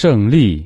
胜利。